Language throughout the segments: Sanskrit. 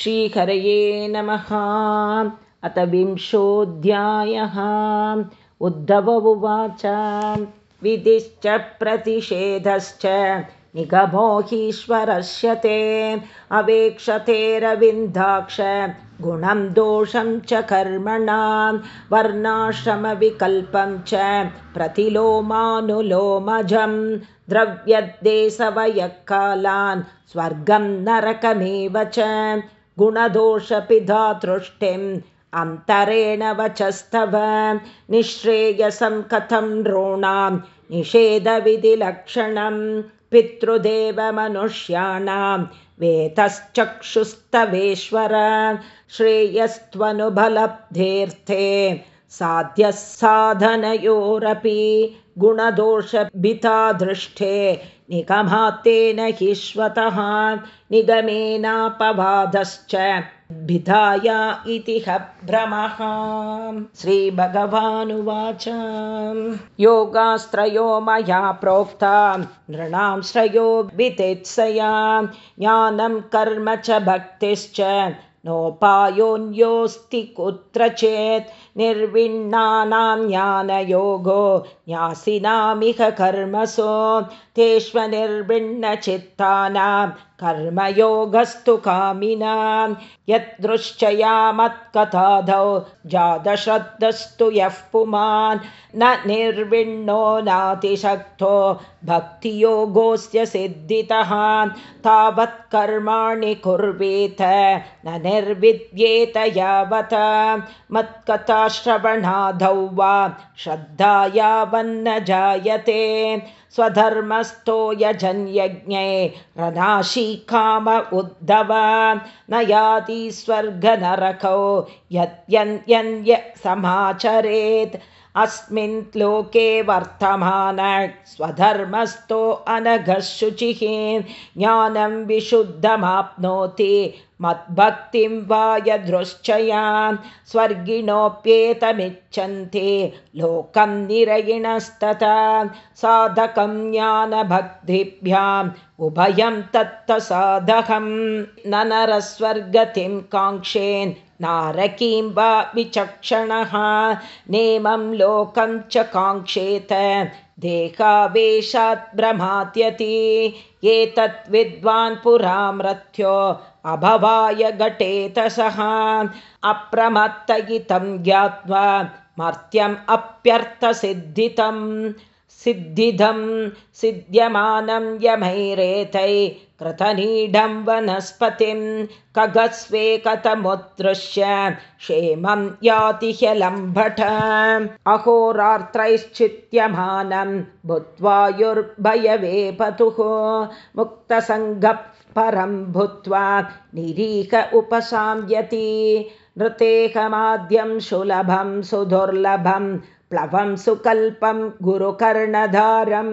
श्रीहरये नमः। अथ विंशोऽध्यायः। उद्धव उवाच। विधिश्च प्रतिषेधश्च। निगमोहीश्वरस्य ते। अवेक्षतेरविन्दाक्ष गुणं दोषं च कर्मणां। वर्णाश्रमविकल्पं च। प्रतिलोमानुलोमजं द्रव्यद्देशवयःकालान्। स्वर्गं नरकमेव च गुणदोषपिधातृष्टिम्। अन्तरेण वचस्तव। निःश्रेयसं कथं नॄणां निषेधविधिलक्षणं। पितृदेवमनुष्याणां वेतश्चक्षुस्तवेश्वर। श्रेयस्त्वनुभलब्धेऽर्थे साध्यः साधनयोरपि गुणदोषभितादृष्टे निगमात्तेन हि श्वतः निगमेनापवादश्च भिधाय इति भ्रमः श्रीभगवानुवाच। योगास्त्रयो मया प्रोक्ता नृणां श्रयो वितेत्सया ज्ञानं कर्म च भक्तिश्च नोपायोऽन्योऽस्ति कुत्रचेत् निर्विण्णानां ज्ञानयोगो न्यासिनामिह कर्मसु तेष्वनिर्विण्णचित्तानां कर्मयोगस्तु कामिनां यदृश्चया मत्कथाधौ जातश्रद्धस्तु यः पुमान् न निर्विण्णो नातिशक्तो भक्तियोगोऽस्य सिद्धितः तावत् कर्माणि कुर्वेत न निर्विद्येत यावत् मत्कथाश्रवणाधौ वा श्रद्धा यावन्न जायते स्वधर्मस्थो यजन्यज्ञे रनाशी काम उद्धव। न याति स्वर्गनरकौ यत्यन्यन्य समाचरेत् अस्मिन् लोके वर्तमान स्वधर्मस्थो अनघः शुचिः ज्ञानं विशुद्धमाप्नोति मद्भक्तिं वा यदृश्चयां स्वर्गिणोऽप्येतमिच्छन्ति लोकं निरयिणस्तथा साधकं ज्ञानभक्तिभ्याम् उभयं तत्तसाधकं न नरस्वर्गतिं काङ्क्षेन् नारकीं वा विचक्षणः नेमं लोकं च काङ्क्षेत। देहावेशात् भ्रमात्यति। एतत् विद्वान् पुरा मृत्यो अभवाय घटेतसः। अप्रमत्तयितं ज्ञात्वा मर्त्यम् अप्यर्थसिद्धितं सिद्धिदं सिद्ध्यमानं यमैरेतै कृतनीडं वनस्पतिं कगस्वे कथमुत्तृश्य क्षेमं याति ह्यलम्भट अहोरात्रैश्चित्यमानं भूत्वायुर्भयवेपतुः मुक्तसङ्गः परं भूत्वा निरीह उपशाम्यति नृतेहमाद्यं सुलभं सुदुर्लभं प्लवं सुकल्पं गुरुकर्णधारं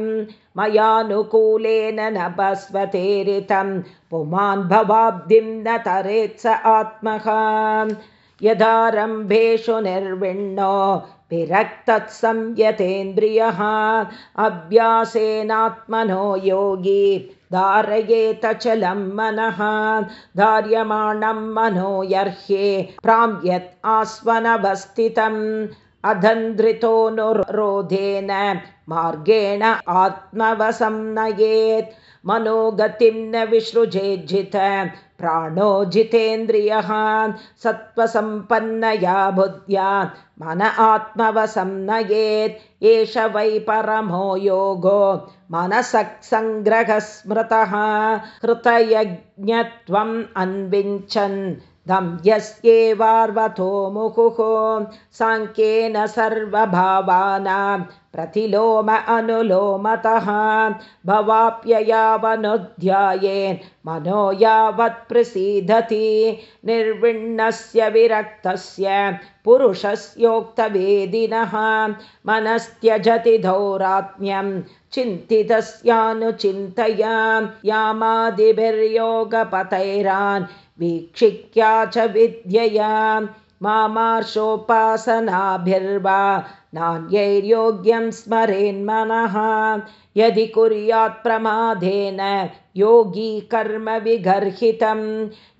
मयानुकूलेन न भस्वतेरितं पुमान् भवाब्धिं न तरेत्स आत्मः। यदारम्भेषु निर्विण्णो विरक्तत्संयतेन्द्रियः अभ्यासेनात्मनो योगी धारयेतचलं मनः धार्यमाणं मनो यर्ह्ये प्राम्यत् आस्वनवस्थितम् अधन्द्रितोऽनुरोधेन मार्गेण आत्मवसंनयेत्। मनोगतिं न विसृजेज्जित प्राणो जितेन्द्रियः सत्त्वसम्पन्नया बुद्ध्या। मन आत्मवसंनयेत् एष वै परमो योगो। मनसक्सङ्ग्रहस्मृतः कृतयज्ञत्वम् अन्विञ्चन् धं मुहुः साङ्ख्येन सर्वभावानां प्रतिलोम अनुलोमतः भवाप्ययावनुध्यायेन् मनो यावत् प्रसीदति। निर्विण्णस्य विरक्तस्य पुरुषस्योक्तवेदिनः मनस्त्यजति दौरात्म्यं चिन्तितस्यानुचिन्तया यामादिभिर्योगपतैरान् वीक्षिक्या च विद्यया मामार्षोपासनाभिर्वा नान्यैर्योग्यं स्मरेन्मनः यदि कुर्यात् प्रमादेन योगी कर्म विगर्हितं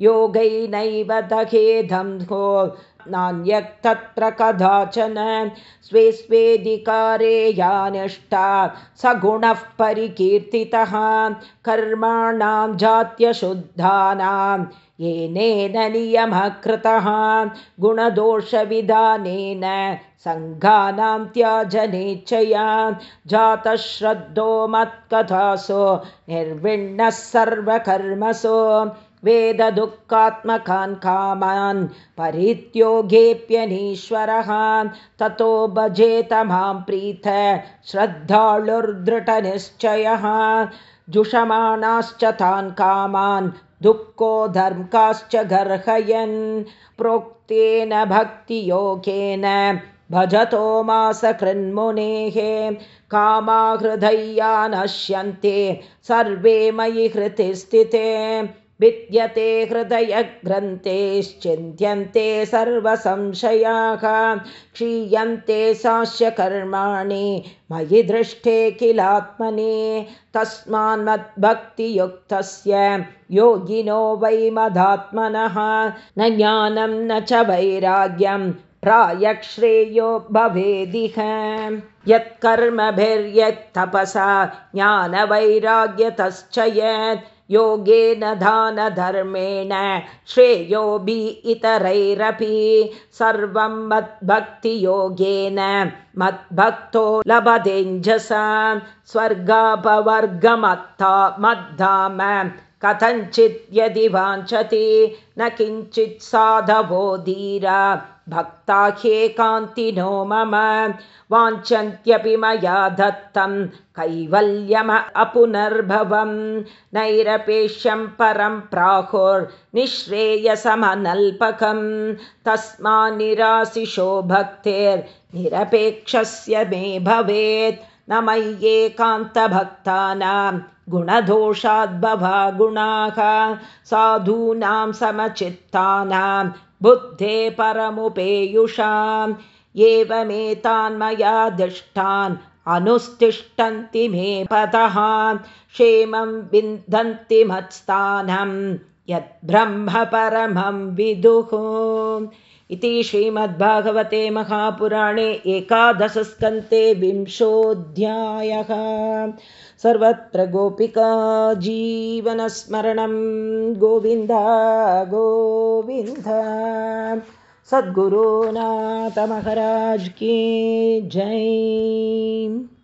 योगैनैव दहेधं हो नान्यक्तत्र कदाचन स्वे स्वेधिकारे यानिष्ठा सगुणः परिकीर्तितः कर्माणां जात्यशुद्धानां येनेन नियमः कृतः गुणदोषविधानेन सङ्घानां त्याजनेच्छया जातश्रद्धो मत्कथासु निर्विण्णः सर्वकर्मसु वेददुःखात्मकान् कामान् परित्योगेऽप्यनीश्वरः ततो भजेत मां प्रीत श्रद्धालुर्दृढनिश्चयः जुषमाणाश्च तान् कामान् दुःखो धर्मकाश्च गर्हयन् प्रोक्तेन भक्तियोगेन भजतो मासकृन्मुनेः कामाहृदय्या नश्यन्ते सर्वे मयि हृतिस्थिते विद्यते हृदयग्रन्थेश्चिन्त्यन्ते सर्वसंशयाः क्षीयन्ते सास्य कर्माणि मयि दृष्टे किलात्मने तस्मान्मद्भक्तियुक्तस्य योगिनो वै मदात्मनः न ज्ञानं न च वैराग्यं प्रायश्रेयो भवेदिह। यत्कर्मभिर्यत्तपसा ज्ञानवैराग्यतश्च यत् योगेन दानधर्मेण श्रेयोभि इतरैरपि सर्वं मद्भक्तियोगेन मद्भक्तो लभतेञ्जसा स्वर्गापवर्गमत्ता मद्धाम। कथञ्चित् यदि वाञ्छति न किञ्चित् साधवो धीरा भक्ता ह्येकान्तिनो मम वाञ्छन्त्यपि मया दत्तं कैवल्यम अपुनर्भवं नैरपेक्ष्यं परं प्राहुर्निःश्रेयसमनल्पकं तस्मान्निराशिषो भक्तेर्निरपेक्षस्य मे भवेत् न मय्येकान्तभक्तानां गुणदोषाद्भवा गुणाः साधूनां समचित्तानां बुद्धे परमुपेयुषाम् एवमेतान्मयादिष्टान् अनुस्तिष्ठन्ति मे पतः क्षेमं विन्दन्ति मत्स्थानं यद्ब्रह्म परमं विदुः इति श्रीमद्भागवते महापुराणे एकादशस्कन्ते विंशोऽध्यायः. सर्वत्र गोपिका जीवनस्मरणं गोविन्द गोविन्द। सद्गुरुनाथ महाराज की जय